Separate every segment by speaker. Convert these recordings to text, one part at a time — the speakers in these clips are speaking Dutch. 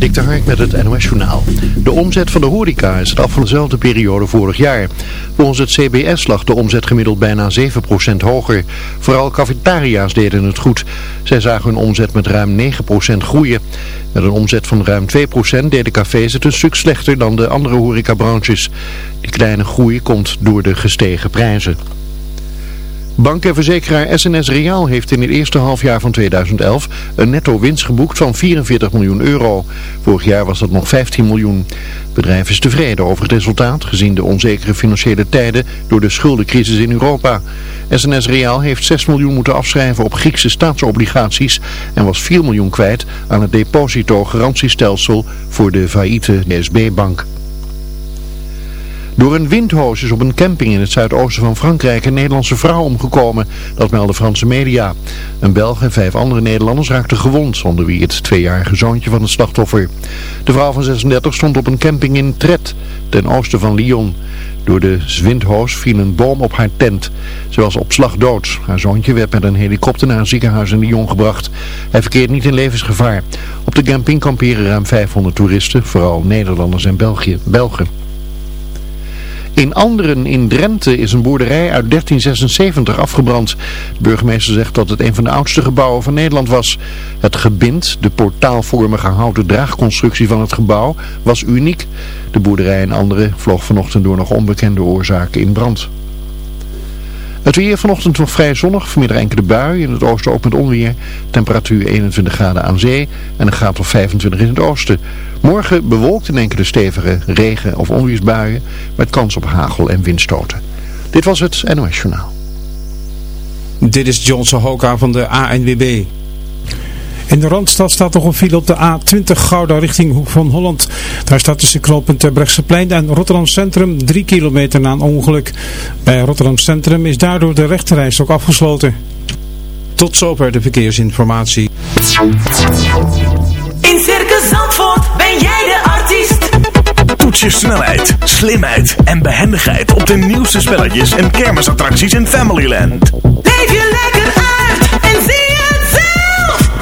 Speaker 1: Dik de Hark met het NOS Journaal. De omzet van de horeca is het af van dezelfde periode vorig jaar. Volgens het CBS lag de omzet gemiddeld bijna 7% hoger. Vooral cafetaria's deden het goed. Zij zagen hun omzet met ruim 9% groeien. Met een omzet van ruim 2% deden cafés het een stuk slechter dan de andere horecabranches. Die kleine groei komt door de gestegen prijzen. Bank en verzekeraar SNS Reaal heeft in het eerste halfjaar van 2011 een netto winst geboekt van 44 miljoen euro. Vorig jaar was dat nog 15 miljoen. Het bedrijf is tevreden over het resultaat gezien de onzekere financiële tijden door de schuldencrisis in Europa. SNS Reaal heeft 6 miljoen moeten afschrijven op Griekse staatsobligaties en was 4 miljoen kwijt aan het depositogarantiestelsel voor de failliete DSB-bank. Door een windhoos is op een camping in het zuidoosten van Frankrijk een Nederlandse vrouw omgekomen. Dat melden Franse media. Een Belg en vijf andere Nederlanders raakten gewond, onder wie het tweejarige zoontje van het slachtoffer. De vrouw van 36 stond op een camping in Tret, ten oosten van Lyon. Door de windhoos viel een boom op haar tent. Ze was op slag dood. Haar zoontje werd met een helikopter naar een ziekenhuis in Lyon gebracht. Hij verkeert niet in levensgevaar. Op de camping kamperen ruim 500 toeristen, vooral Nederlanders en België, Belgen. In Anderen in Drenthe is een boerderij uit 1376 afgebrand. De burgemeester zegt dat het een van de oudste gebouwen van Nederland was. Het gebind, de portaalvormige houten draagconstructie van het gebouw, was uniek. De boerderij in Anderen vloog vanochtend door nog onbekende oorzaken in brand. Het weer vanochtend nog vrij zonnig, vanmiddag enkele bui, in het oosten ook met onweer. Temperatuur 21 graden aan zee en een graad of 25 in het oosten. Morgen bewolkt in enkele stevige regen- of onweersbuien met kans op hagel en windstoten. Dit was het NOS Journaal.
Speaker 2: Dit is Johnson Hoka van de ANWB. In de Randstad staat nog een file op de A20 Gouda richting Hoek van Holland. Daar staat tussen knooppunt Terbrechtseplein en Rotterdam Centrum 3 kilometer na een ongeluk. Bij Rotterdam Centrum is daardoor de rechterreis ook afgesloten. Tot zover de verkeersinformatie.
Speaker 3: In Circus Zandvoort ben jij de artiest.
Speaker 4: Toets je snelheid, slimheid en behendigheid op de nieuwste spelletjes en kermisattracties in Familyland.
Speaker 3: Leef je lekker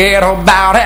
Speaker 5: Forget about it.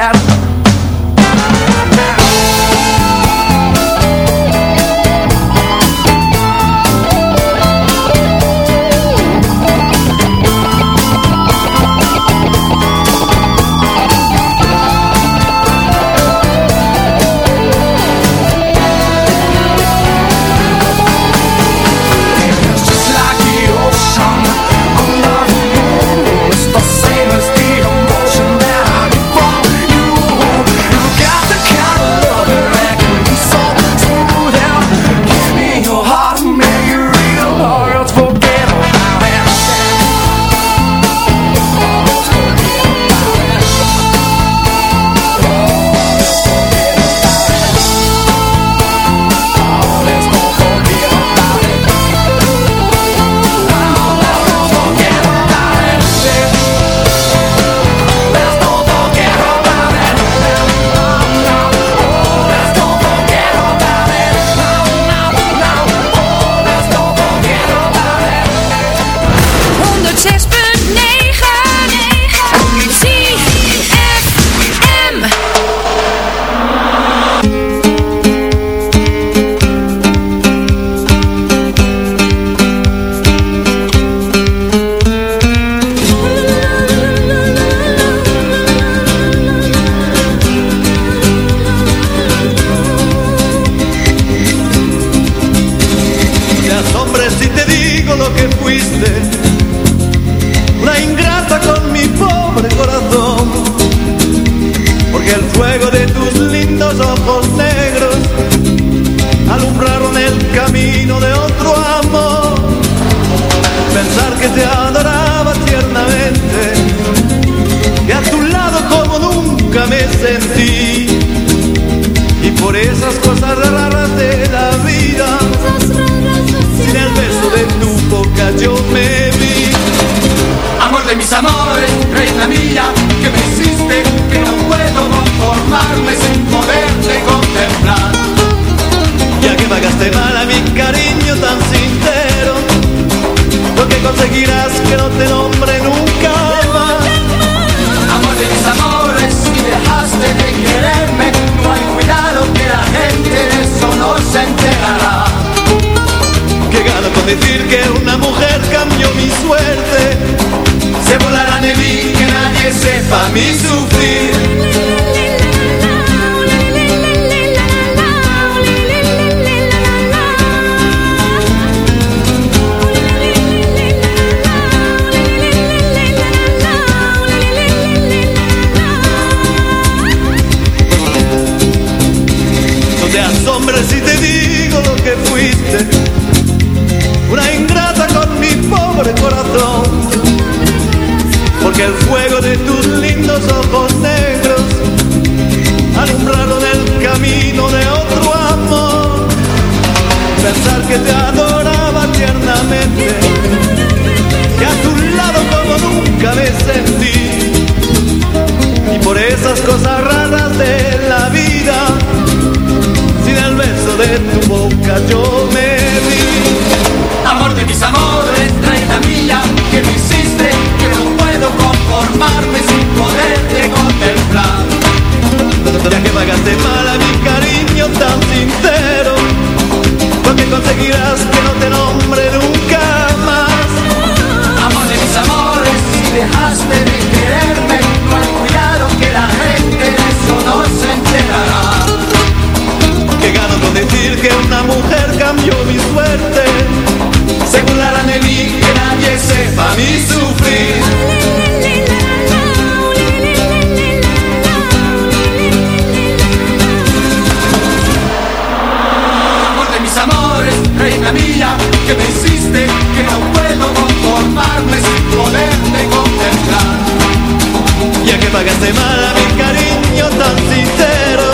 Speaker 6: pagaste mal a mi cariño tan sincero.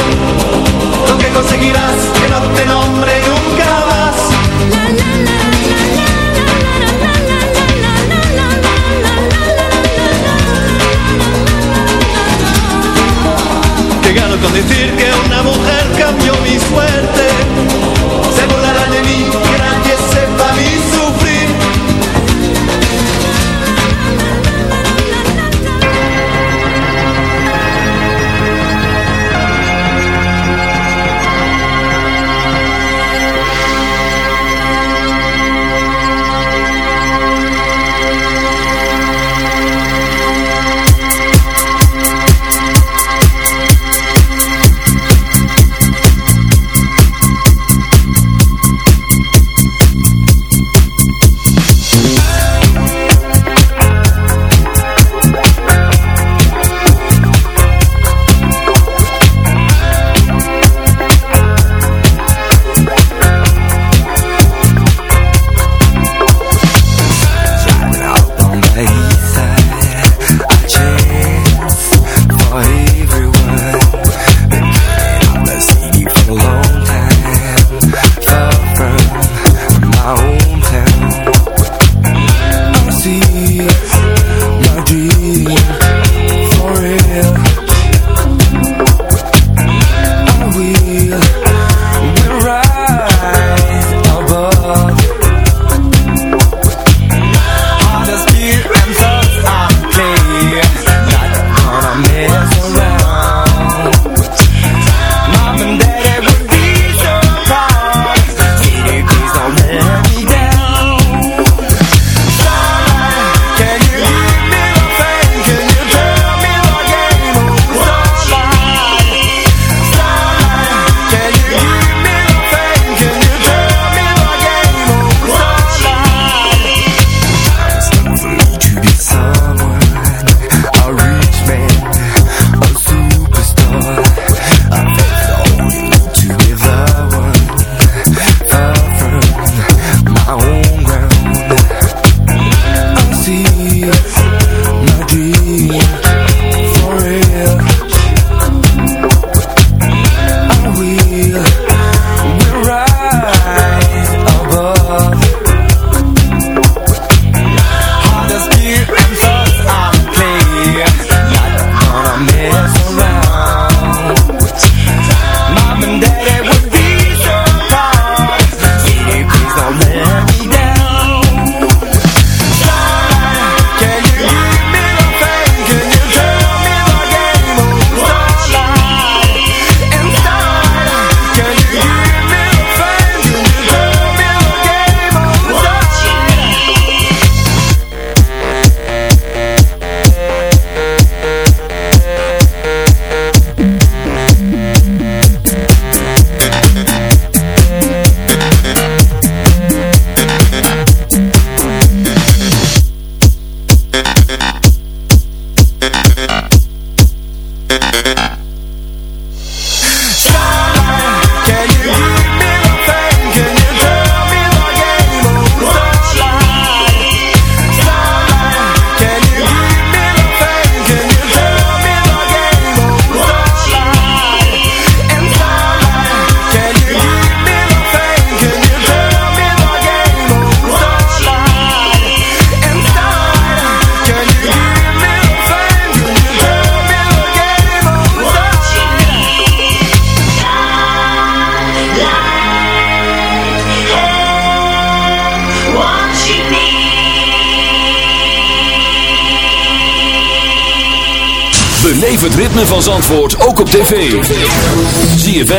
Speaker 6: Lo que conseguirás que no te nombre nunca más.
Speaker 7: Que
Speaker 6: gano con decir que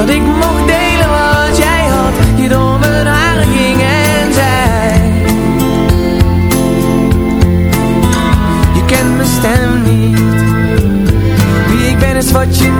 Speaker 8: Dat ik mocht delen wat jij had Je door mijn haren ging en zei Je kent mijn stem niet. Wie ik ben is wat je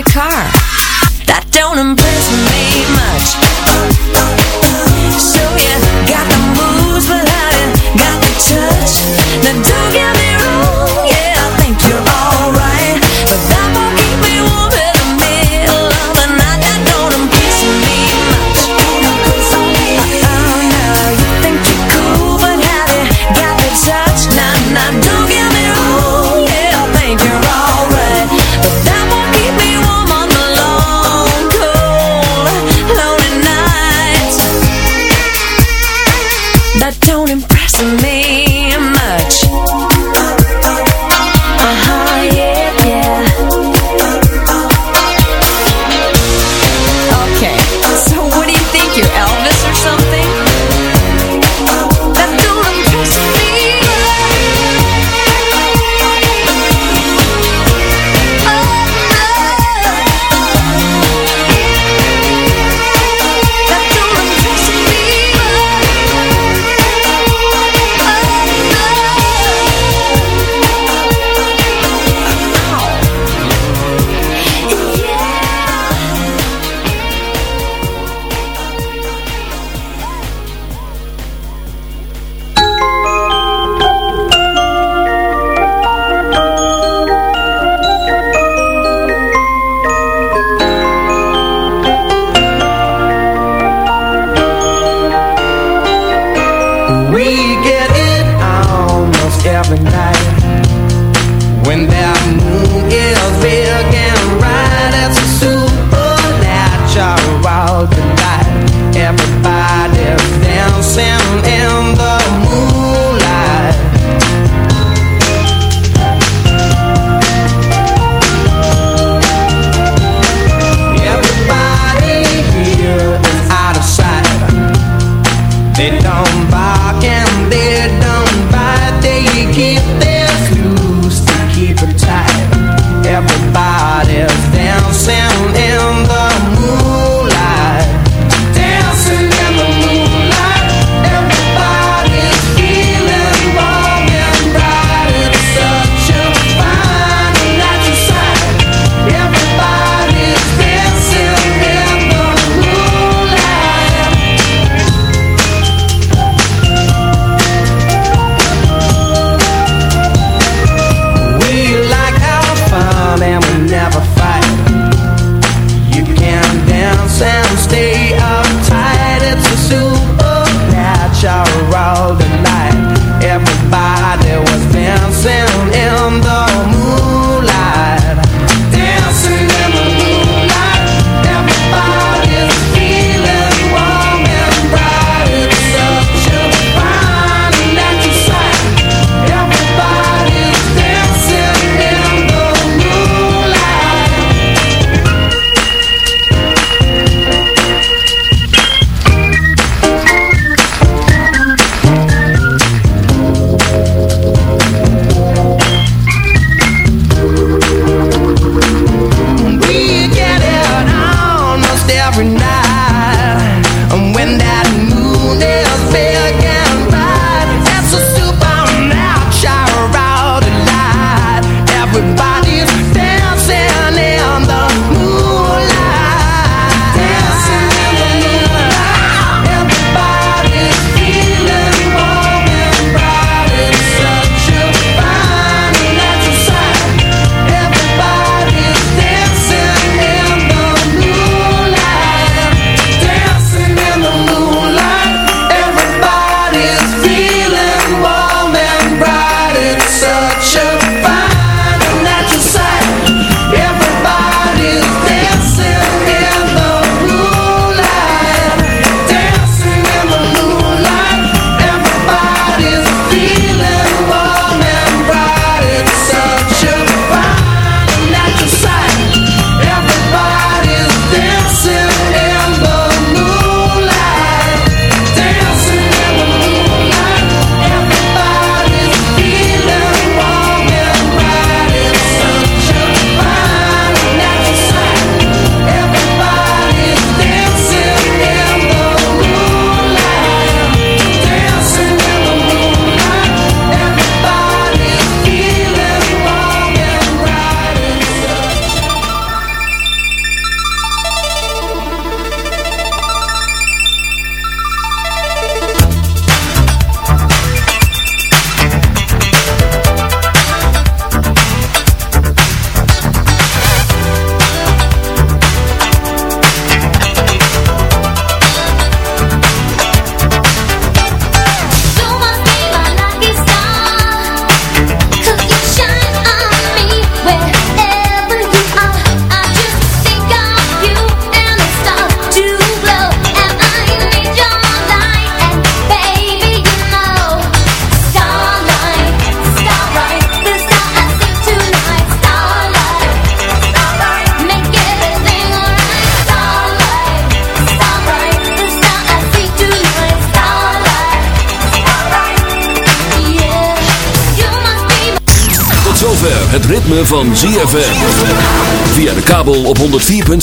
Speaker 9: my car. don't impress me.